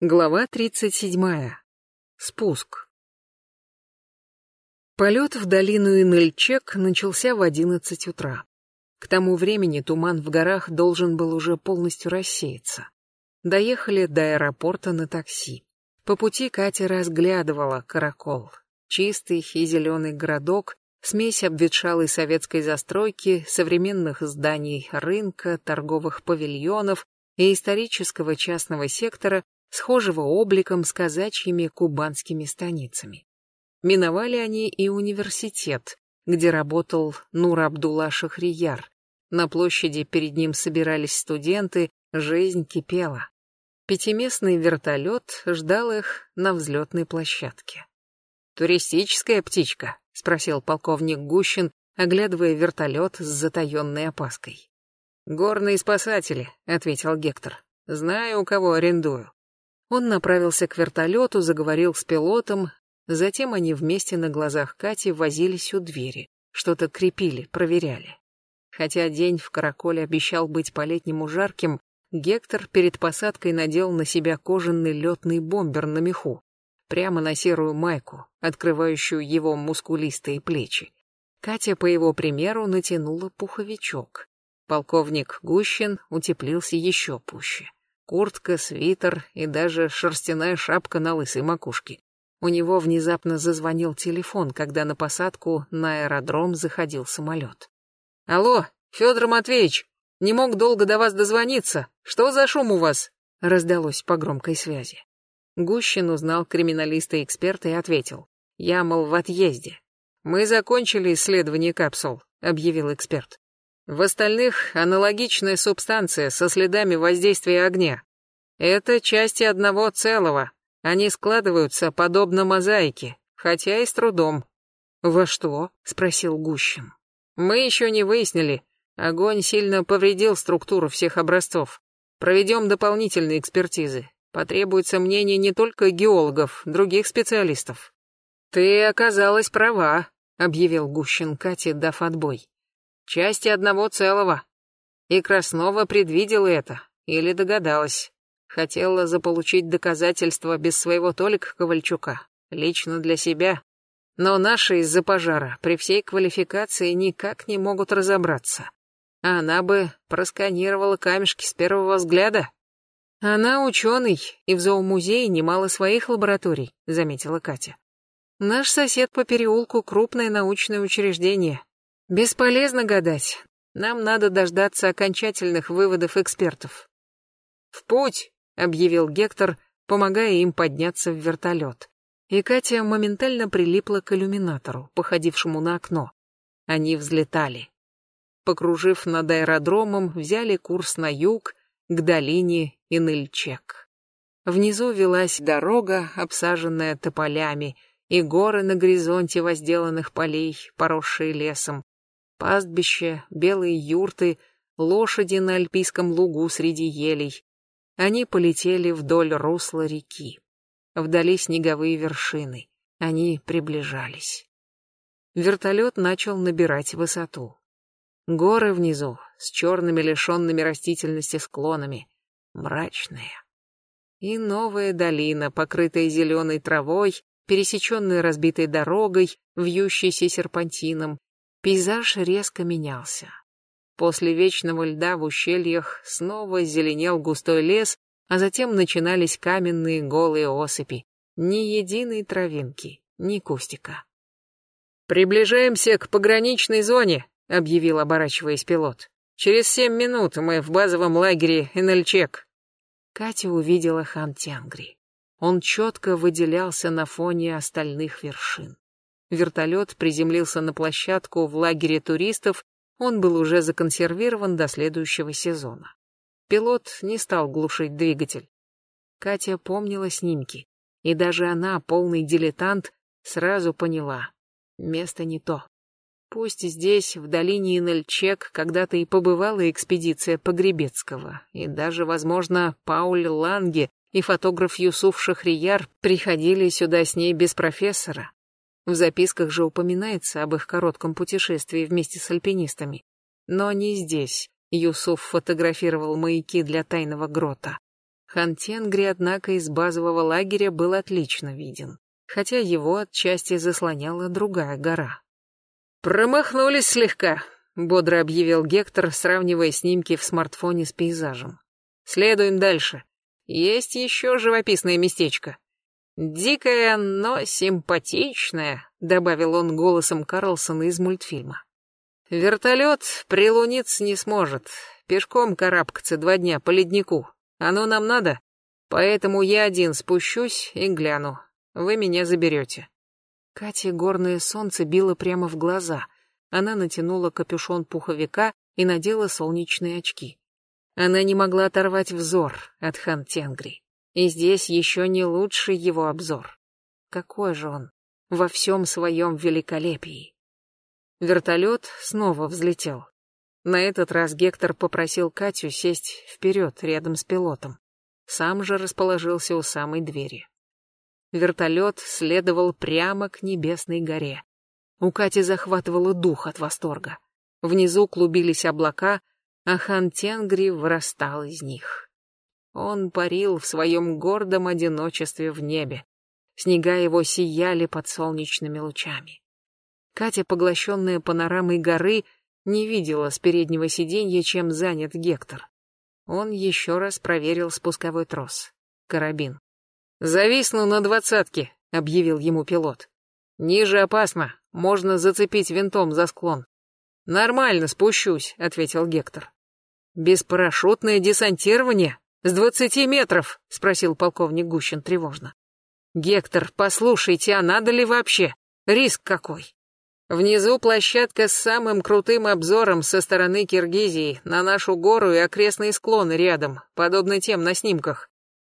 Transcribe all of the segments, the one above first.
Глава 37. Спуск. Полет в долину Инельчек начался в 11 утра. К тому времени туман в горах должен был уже полностью рассеяться. Доехали до аэропорта на такси. По пути Катя разглядывала Каракол. Чистый и зеленый городок, смесь обветшалой советской застройки, современных зданий рынка, торговых павильонов и исторического частного сектора, схожего обликом с казачьими кубанскими станицами. Миновали они и университет, где работал Нур Абдулла Шахрияр. На площади перед ним собирались студенты, жизнь кипела. Пятиместный вертолет ждал их на взлетной площадке. «Туристическая птичка?» — спросил полковник Гущин, оглядывая вертолет с затаенной опаской. «Горные спасатели», — ответил Гектор. «Знаю, у кого арендую». Он направился к вертолету, заговорил с пилотом, затем они вместе на глазах Кати возились у двери, что-то крепили, проверяли. Хотя день в Караколе обещал быть по-летнему жарким, Гектор перед посадкой надел на себя кожаный летный бомбер на меху, прямо на серую майку, открывающую его мускулистые плечи. Катя, по его примеру, натянула пуховичок. Полковник Гущин утеплился еще пуще. Куртка, свитер и даже шерстяная шапка на лысой макушке. У него внезапно зазвонил телефон, когда на посадку на аэродром заходил самолет. «Алло, Федор Матвеевич, не мог долго до вас дозвониться. Что за шум у вас?» раздалось по громкой связи. Гущин узнал криминалиста-эксперта и ответил. «Я, мол, в отъезде». «Мы закончили исследование капсул», — объявил эксперт. В остальных аналогичная субстанция со следами воздействия огня. Это части одного целого. Они складываются подобно мозаике, хотя и с трудом. «Во что?» — спросил Гущин. «Мы еще не выяснили. Огонь сильно повредил структуру всех образцов. Проведем дополнительные экспертизы. Потребуется мнение не только геологов, других специалистов». «Ты оказалась права», — объявил Гущин Кате, дав отбой. Части одного целого. И Краснова предвидела это, или догадалась. Хотела заполучить доказательства без своего Толика Ковальчука, лично для себя. Но наши из-за пожара при всей квалификации никак не могут разобраться. А она бы просканировала камешки с первого взгляда. Она ученый, и в зоомузее немало своих лабораторий, заметила Катя. Наш сосед по переулку — крупное научное учреждение, Бесполезно гадать. Нам надо дождаться окончательных выводов экспертов. «В путь!» — объявил Гектор, помогая им подняться в вертолет. И Катя моментально прилипла к иллюминатору, походившему на окно. Они взлетали. Покружив над аэродромом, взяли курс на юг, к долине Инельчек. Внизу велась дорога, обсаженная тополями, и горы на горизонте возделанных полей, поросшие лесом, Пастбище, белые юрты, лошади на альпийском лугу среди елей. Они полетели вдоль русла реки. Вдали снеговые вершины. Они приближались. Вертолет начал набирать высоту. Горы внизу, с черными лишенными растительности склонами, мрачные. И новая долина, покрытая зеленой травой, пересеченная разбитой дорогой, вьющейся серпантином, Пейзаж резко менялся. После вечного льда в ущельях снова зеленел густой лес, а затем начинались каменные голые осыпи. Ни единой травинки, ни кустика. «Приближаемся к пограничной зоне», — объявил, оборачиваясь пилот. «Через семь минут мы в базовом лагере Энельчек». Катя увидела хан Тянгри. Он четко выделялся на фоне остальных вершин. Вертолет приземлился на площадку в лагере туристов, он был уже законсервирован до следующего сезона. Пилот не стал глушить двигатель. Катя помнила снимки, и даже она, полный дилетант, сразу поняла — место не то. Пусть здесь, в долине Инельчек, когда-то и побывала экспедиция Погребецкого, и даже, возможно, Пауль Ланге и фотограф Юсуф Шахрияр приходили сюда с ней без профессора, в записках же упоминается об их коротком путешествии вместе с альпинистами. Но не здесь. Юсуф фотографировал маяки для тайного грота. Хантенгри, однако, из базового лагеря был отлично виден, хотя его отчасти заслоняла другая гора. «Промахнулись слегка», — бодро объявил Гектор, сравнивая снимки в смартфоне с пейзажем. «Следуем дальше. Есть еще живописное местечко». «Дикое, но симпатичное», — добавил он голосом Карлсона из мультфильма. «Вертолет прилуниться не сможет. Пешком карабкаться два дня по леднику. Оно нам надо, поэтому я один спущусь и гляну. Вы меня заберете». Кате горное солнце било прямо в глаза. Она натянула капюшон пуховика и надела солнечные очки. Она не могла оторвать взор от Хан Тенгри. И здесь еще не лучший его обзор. Какой же он во всем своем великолепии. Вертолет снова взлетел. На этот раз Гектор попросил Катю сесть вперед, рядом с пилотом. Сам же расположился у самой двери. Вертолет следовал прямо к небесной горе. У Кати захватывало дух от восторга. Внизу клубились облака, а хан Тенгри вырастал из них. Он парил в своем гордом одиночестве в небе. Снега его сияли под солнечными лучами. Катя, поглощенная панорамой горы, не видела с переднего сиденья, чем занят Гектор. Он еще раз проверил спусковой трос. Карабин. «Зависну на двадцатке», — объявил ему пилот. «Ниже опасно, можно зацепить винтом за склон». «Нормально, спущусь», — ответил Гектор. «Беспарашютное десантирование? С двадцати метров?» — спросил полковник Гущин тревожно. «Гектор, послушайте, а надо ли вообще? Риск какой?» Внизу площадка с самым крутым обзором со стороны Киргизии на нашу гору и окрестные склоны рядом, подобно тем на снимках.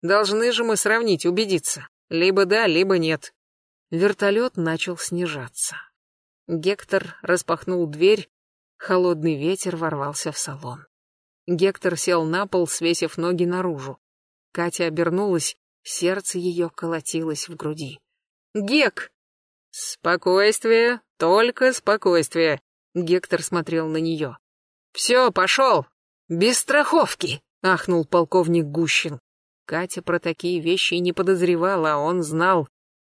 Должны же мы сравнить, убедиться. Либо да, либо нет. Вертолет начал снижаться. Гектор распахнул дверь, холодный ветер ворвался в салон. Гектор сел на пол, свесив ноги наружу. Катя обернулась, сердце ее колотилось в груди. «Гек!» «Спокойствие, только спокойствие», — Гектор смотрел на нее. «Все, пошел! Без страховки!» — ахнул полковник Гущин. Катя про такие вещи не подозревала, а он знал.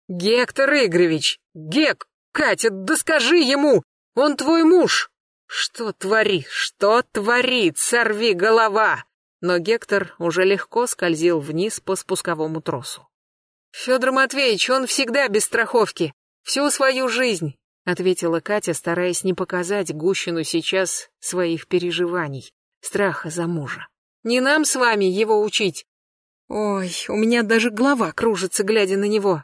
«Гектор Игоревич! Гек! Катя, да скажи ему! Он твой муж!» «Что твори? Что творит? Сорви голова!» Но Гектор уже легко скользил вниз по спусковому тросу. «Федор Матвеевич, он всегда без страховки. Всю свою жизнь, ответила Катя, стараясь не показать Гущину сейчас своих переживаний, страха за мужа. Не нам с вами его учить. Ой, у меня даже голова кружится, глядя на него.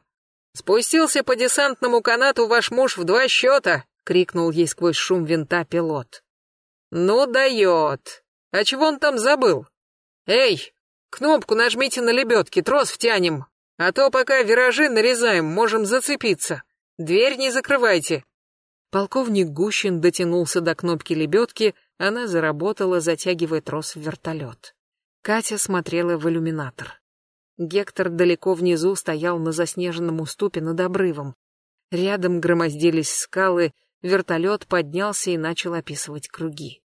Спустился по десантному канату ваш муж в два счета, крикнул ей сквозь шум винта пилот. Ну дает. А чего он там забыл? Эй, кнопку нажмите на лебедке, трос втянем, а то пока виражи нарезаем, можем зацепиться. Дверь не закрывайте!» Полковник Гущин дотянулся до кнопки лебедки, она заработала, затягивая трос в вертолет. Катя смотрела в иллюминатор. Гектор далеко внизу стоял на заснеженном уступе над обрывом. Рядом громоздились скалы, вертолет поднялся и начал описывать круги.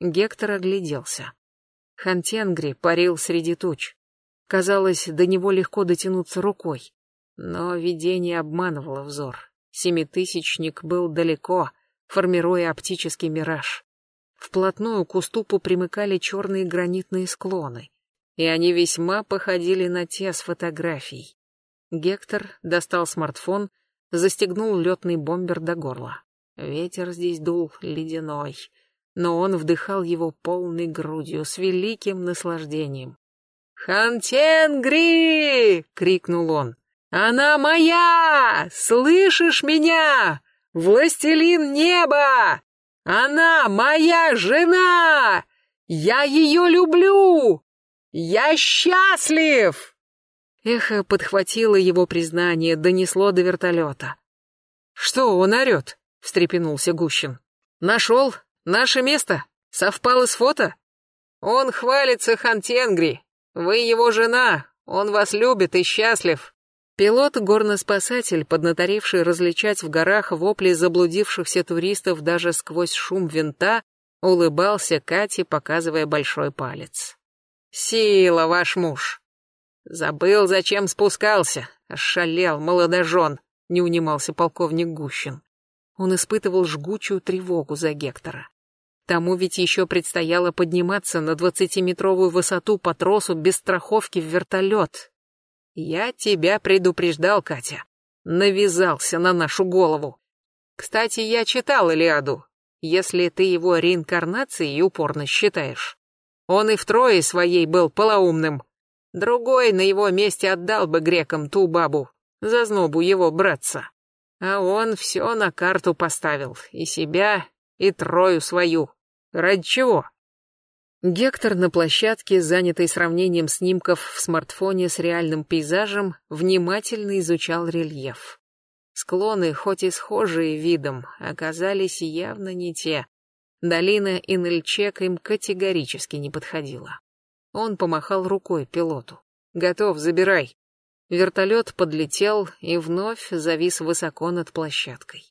Гектор огляделся. Хантенгри парил среди туч. Казалось, до него легко дотянуться рукой. Но видение обманывало взор. Семитысячник был далеко, формируя оптический мираж. Вплотную к уступу примыкали черные гранитные склоны, и они весьма походили на те с фотографий. Гектор достал смартфон, застегнул летный бомбер до горла. Ветер здесь дул ледяной, но он вдыхал его полной грудью с великим наслаждением. «Хантенгри!» — крикнул он. Она моя! Слышишь меня? Властелин неба! Она моя жена! Я ее люблю! Я счастлив!» Эхо подхватило его признание, донесло до вертолета. «Что он орет?» — встрепенулся Гущин. «Нашел? Наше место? Совпало с фото?» «Он хвалится Хантенгри. Вы его жена. Он вас любит и счастлив. Пилот-горноспасатель, поднаторевший различать в горах вопли заблудившихся туристов даже сквозь шум винта, улыбался Кате, показывая большой палец. «Сила, ваш муж! Забыл, зачем спускался. Ошалел, молодожен, не унимался полковник Гущин. Он испытывал жгучую тревогу за Гектора. Тому ведь еще предстояло подниматься на двадцатиметровую высоту по тросу без страховки в вертолет. Я тебя предупреждал, Катя. Навязался на нашу голову. Кстати, я читал Илиаду. Если ты его реинкарнацией упорно считаешь. Он и втрое своей был полоумным. Другой на его месте отдал бы грекам ту бабу, зазнобу его братца. А он все на карту поставил, и себя, и трою свою. Ради чего? Гектор на площадке, занятый сравнением снимков в смартфоне с реальным пейзажем, внимательно изучал рельеф. Склоны, хоть и схожие видом, оказались явно не те. Долина Инельчек им категорически не подходила. Он помахал рукой пилоту. «Готов, забирай». Вертолет подлетел и вновь завис высоко над площадкой.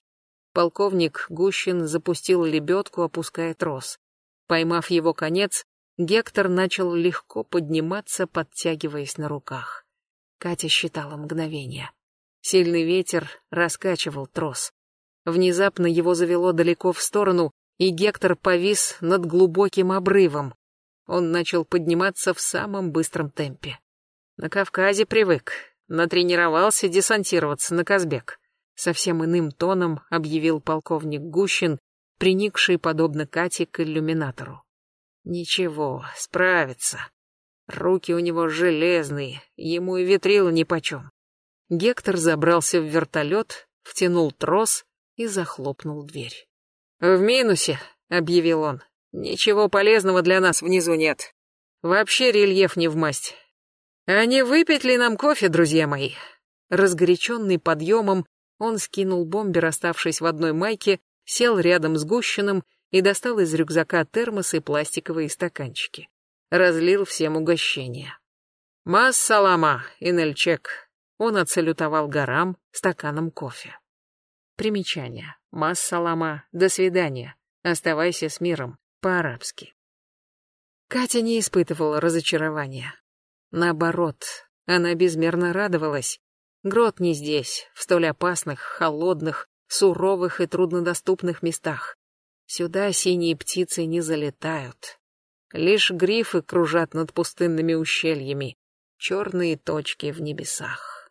Полковник Гущин запустил лебедку, опуская трос. Поймав его конец, Гектор начал легко подниматься, подтягиваясь на руках. Катя считала мгновение. Сильный ветер раскачивал трос. Внезапно его завело далеко в сторону, и Гектор повис над глубоким обрывом. Он начал подниматься в самом быстром темпе. На Кавказе привык, натренировался десантироваться на Казбек. Совсем иным тоном объявил полковник Гущин, приникший, подобно Кате, к иллюминатору. Ничего, справится. Руки у него железные, ему и ветрил нипочем. Гектор забрался в вертолет, втянул трос и захлопнул дверь. «В минусе», — объявил он. «Ничего полезного для нас внизу нет. Вообще рельеф не в масть. А не выпить ли нам кофе, друзья мои?» Разгоряченный подъемом, он скинул бомбер, оставшись в одной майке, сел рядом с Гущиным и достал из рюкзака термос и пластиковые стаканчики. Разлил всем угощение. «Массалама, Инельчек!» Он отсалютовал горам стаканом кофе. Примечание. Массалама, до свидания. Оставайся с миром. По-арабски. Катя не испытывала разочарования. Наоборот, она безмерно радовалась. Грот не здесь, в столь опасных, холодных, суровых и труднодоступных местах. Сюда синие птицы не залетают. Лишь грифы кружат над пустынными ущельями, черные точки в небесах.